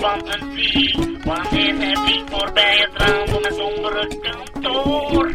van een wiel. Wanneer heb ik voorbij het raam zonder het donkere kantoor?